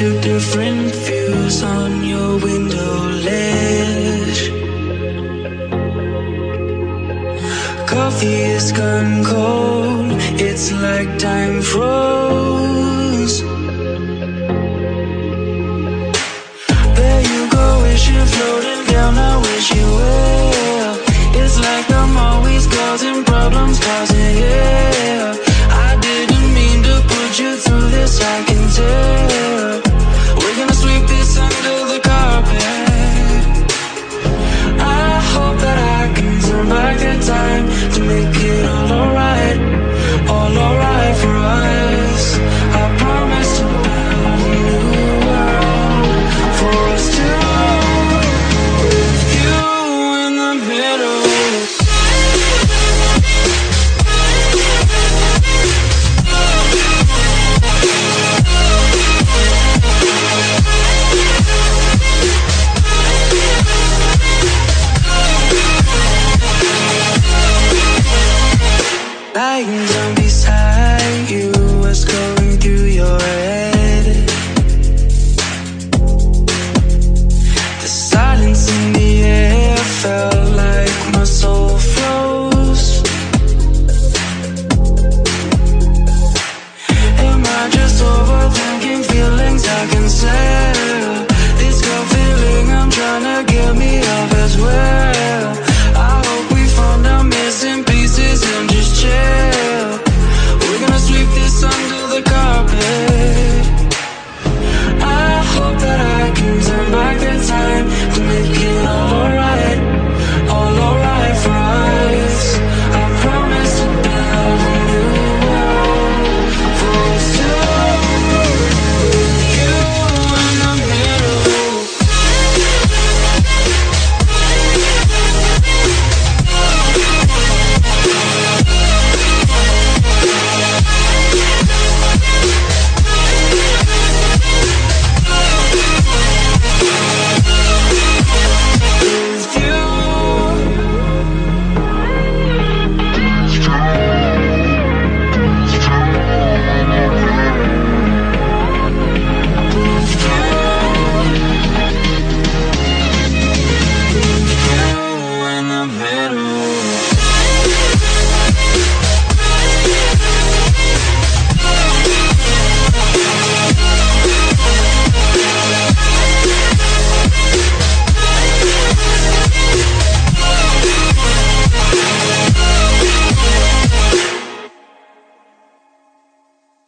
Took different views on your window ledge. Coffee is gone cold, it's like time froze. Don't be sad.